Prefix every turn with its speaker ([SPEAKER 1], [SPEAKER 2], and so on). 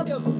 [SPEAKER 1] Adiós.